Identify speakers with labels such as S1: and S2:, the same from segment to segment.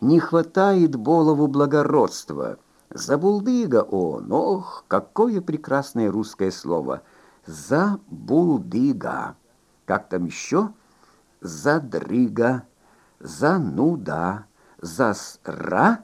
S1: Не хватает Болову благородства. Забулдыга он, ох, какое прекрасное русское слово. Забулдыга. Как там еще? Задрыга, зануда, засра.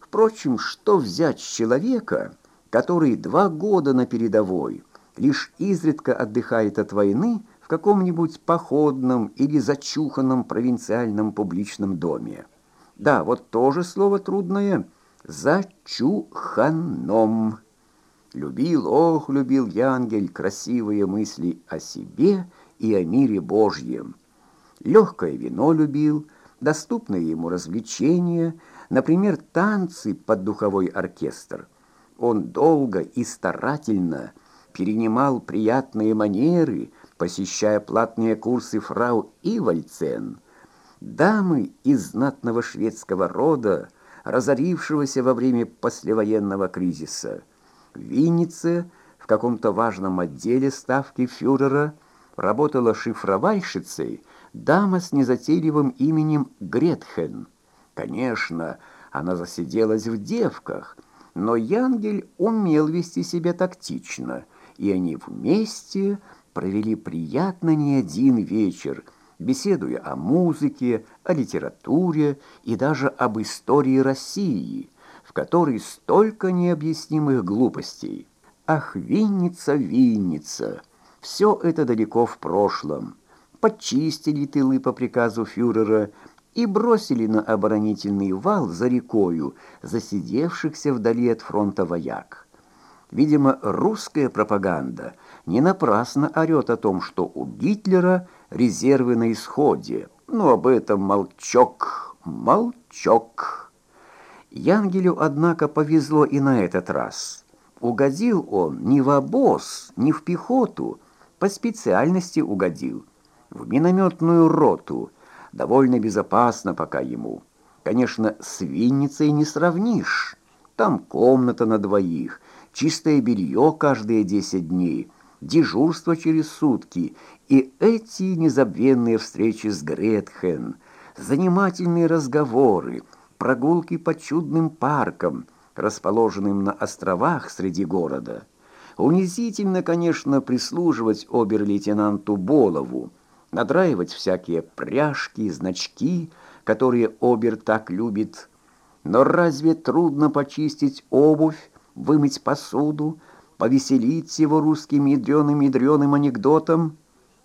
S1: Впрочем, что взять с человека, который два года на передовой, лишь изредка отдыхает от войны в каком-нибудь походном или зачуханном провинциальном публичном доме? Да, вот тоже слово трудное. Зачуханом. Любил, ох, любил Янгель красивые мысли о себе и о мире Божьем. Легкое вино любил, доступные ему развлечения, например, танцы под духовой оркестр. Он долго и старательно перенимал приятные манеры, посещая платные курсы фрау Ивальцен – дамы из знатного шведского рода, разорившегося во время послевоенного кризиса. В Виннице в каком-то важном отделе ставки фюрера работала шифровальщицей дама с незатейливым именем Гретхен. Конечно, она засиделась в девках, но Янгель умел вести себя тактично, и они вместе провели приятно не один вечер – беседуя о музыке, о литературе и даже об истории России, в которой столько необъяснимых глупостей. Ах, Винница, Винница! Все это далеко в прошлом. Подчистили тылы по приказу фюрера и бросили на оборонительный вал за рекою засидевшихся вдали от фронта вояк. Видимо, русская пропаганда не напрасно орет о том, что у Гитлера – резервы на исходе. Но об этом молчок, молчок. Янгелю, однако, повезло и на этот раз. Угодил он не в обоз, не в пехоту, по специальности угодил. В минометную роту, довольно безопасно пока ему. Конечно, с Винницей не сравнишь. Там комната на двоих, чистое белье каждые десять дней — дежурство через сутки и эти незабвенные встречи с Гретхен, занимательные разговоры, прогулки по чудным паркам, расположенным на островах среди города. Унизительно, конечно, прислуживать обер-лейтенанту Болову, надраивать всякие пряжки, значки, которые обер так любит. Но разве трудно почистить обувь, вымыть посуду, повеселить его русским ядреным-ядреным анекдотом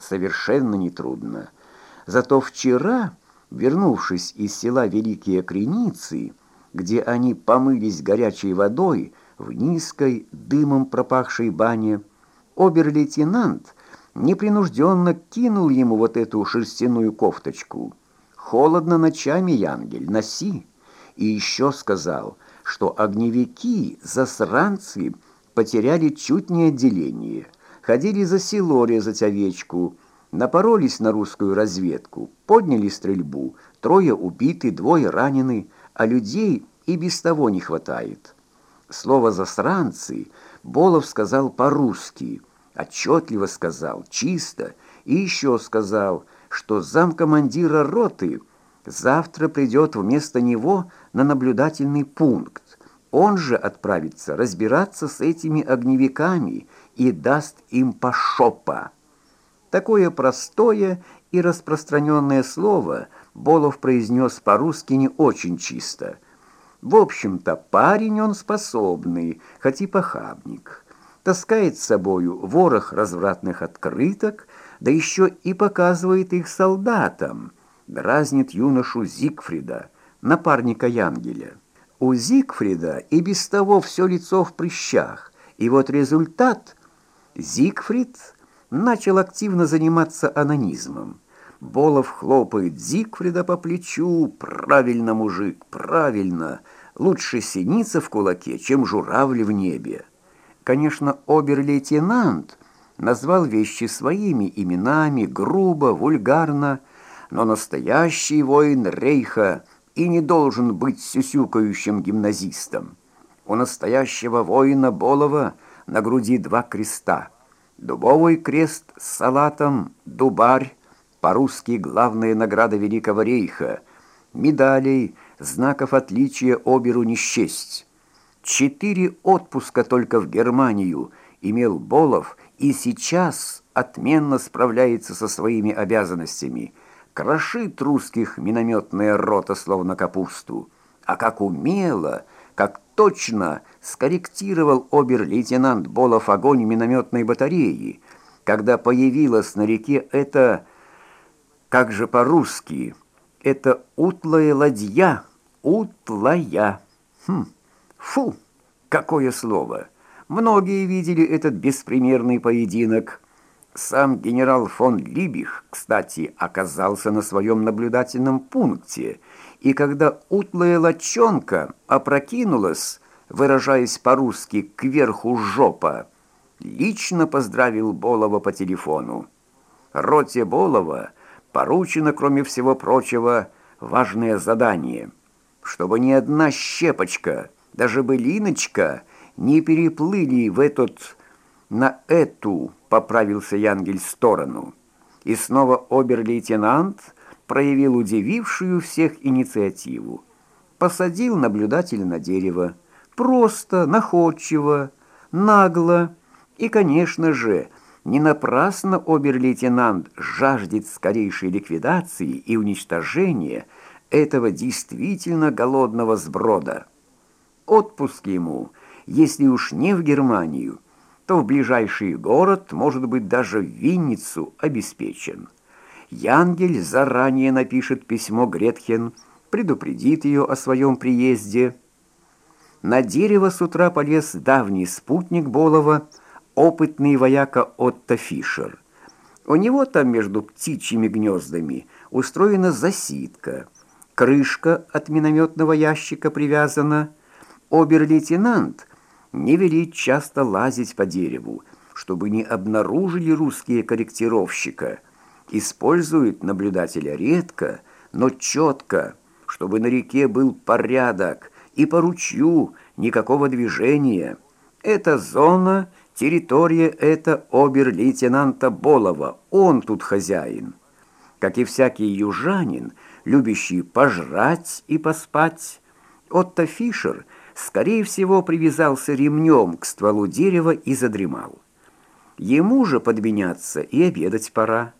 S1: совершенно нетрудно. Зато вчера, вернувшись из села Великие Креницы, где они помылись горячей водой в низкой, дымом пропахшей бане, обер-лейтенант непринужденно кинул ему вот эту шерстяную кофточку. «Холодно ночами, Янгель, носи!» И еще сказал, что огневики, засранцы — потеряли чуть не отделение, ходили за село резать овечку, напоролись на русскую разведку, подняли стрельбу, трое убиты, двое ранены, а людей и без того не хватает. Слово «засранцы» Болов сказал по-русски, отчетливо сказал, чисто, и еще сказал, что замкомандира роты завтра придет вместо него на наблюдательный пункт. Он же отправится разбираться с этими огневиками и даст им по шопа. Такое простое и распространенное слово Болов произнес по-русски не очень чисто. В общем-то, парень он способный, хоть и похабник. Таскает с собою ворох развратных открыток, да еще и показывает их солдатам. Дразнит юношу Зигфрида, напарника Янгеля. У Зигфрида и без того все лицо в прыщах, и вот результат – Зигфрид начал активно заниматься анонизмом. Болов хлопает Зигфрида по плечу. «Правильно, мужик, правильно. Лучше синица в кулаке, чем журавль в небе». Конечно, обер-лейтенант назвал вещи своими именами, грубо, вульгарно, но настоящий воин Рейха – и не должен быть сюсюкающим гимназистом. У настоящего воина Болова на груди два креста. Дубовый крест с салатом, дубарь, по-русски главная награда Великого рейха, медалей знаков отличия Оберу не счесть. Четыре отпуска только в Германию имел Болов и сейчас отменно справляется со своими обязанностями. Крошит русских минометная рота, словно капусту. А как умело, как точно скорректировал обер-лейтенант Болов огонь минометной батареи, когда появилась на реке эта, как же по-русски, это утлая ладья, утлая. Хм, фу, какое слово! Многие видели этот беспримерный поединок. Сам генерал фон Либих, кстати, оказался на своем наблюдательном пункте, и когда утлая лочонка опрокинулась, выражаясь по-русски «кверху жопа», лично поздравил Болова по телефону. Роте Болова поручено, кроме всего прочего, важное задание, чтобы ни одна щепочка, даже былиночка, не переплыли в этот, на эту, поправился Янгель, сторону. И снова обер-лейтенант проявил удивившую всех инициативу. Посадил наблюдателя на дерево, просто, находчиво, нагло, и, конечно же, не напрасно обер-лейтенант жаждет скорейшей ликвидации и уничтожения этого действительно голодного сброда. Отпуск ему, если уж не в Германию, то в ближайший город, может быть, даже в Винницу, обеспечен. Янгель заранее напишет письмо Гретхен, предупредит ее о своем приезде. На дерево с утра полез давний спутник Болова – опытный вояка Отто Фишер. У него там между птичьими гнездами устроена засидка, крышка от минометного ящика привязана. Обер-лейтенант не велит часто лазить по дереву, чтобы не обнаружили русские корректировщика. Использует наблюдателя редко, но четко, чтобы на реке был порядок и по ручью никакого движения. Эта зона – Территория эта обер-лейтенанта Болова, он тут хозяин. Как и всякий южанин, любящий пожрать и поспать, Отто Фишер, скорее всего, привязался ремнем к стволу дерева и задремал. Ему же подменяться и обедать пора.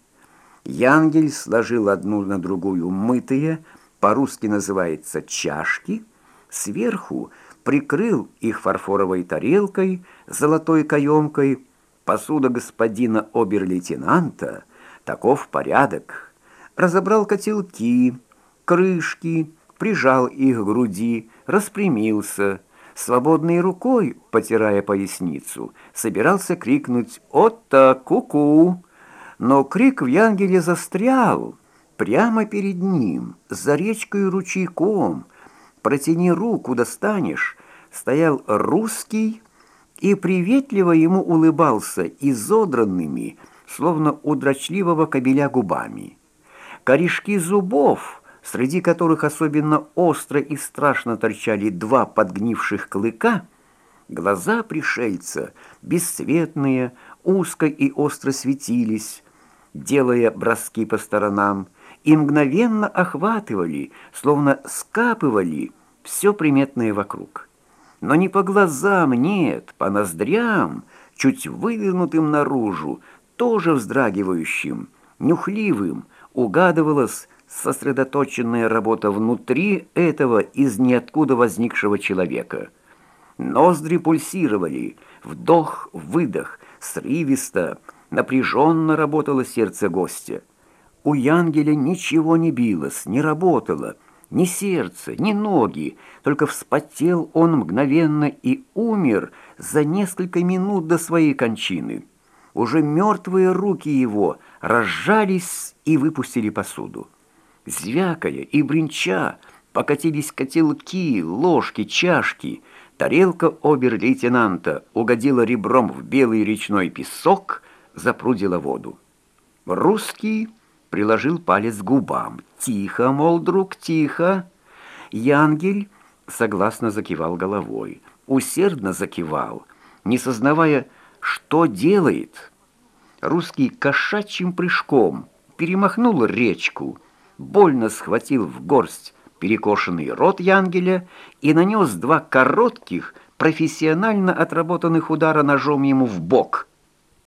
S1: Янгель сложил одну на другую мытые, по-русски называется чашки, сверху прикрыл их фарфоровой тарелкой, золотой каемкой. Посуда господина обер-лейтенанта, таков порядок. Разобрал котелки, крышки, прижал их к груди, распрямился, свободной рукой, потирая поясницу, собирался крикнуть «Отто, ку-ку!», но крик в Янгеле застрял, прямо перед ним, за речкой ручейком, протяни руку, достанешь, стоял русский и приветливо ему улыбался изодранными, словно у дрочливого кобеля губами. Корешки зубов, среди которых особенно остро и страшно торчали два подгнивших клыка, глаза пришельца, бесцветные, узко и остро светились, делая броски по сторонам, и мгновенно охватывали, словно скапывали все приметное вокруг. Но не по глазам, нет, по ноздрям, чуть вывернутым наружу, тоже вздрагивающим, нюхливым, угадывалась сосредоточенная работа внутри этого из ниоткуда возникшего человека. Ноздри пульсировали, вдох-выдох, срывисто, напряженно работало сердце гостя. У Янгеля ничего не билось, не работало, ни сердце, ни ноги, только вспотел он мгновенно и умер за несколько минут до своей кончины. Уже мертвые руки его разжались и выпустили посуду. Звякая и бренча покатились котелки, ложки, чашки. Тарелка обер-лейтенанта угодила ребром в белый речной песок, запрудила воду. Русский приложил палец к губам. «Тихо, мол, друг, тихо!» Янгель согласно закивал головой, усердно закивал, не сознавая, что делает. Русский кошачьим прыжком перемахнул речку, больно схватил в горсть перекошенный рот Янгеля и нанес два коротких, профессионально отработанных удара ножом ему в бок.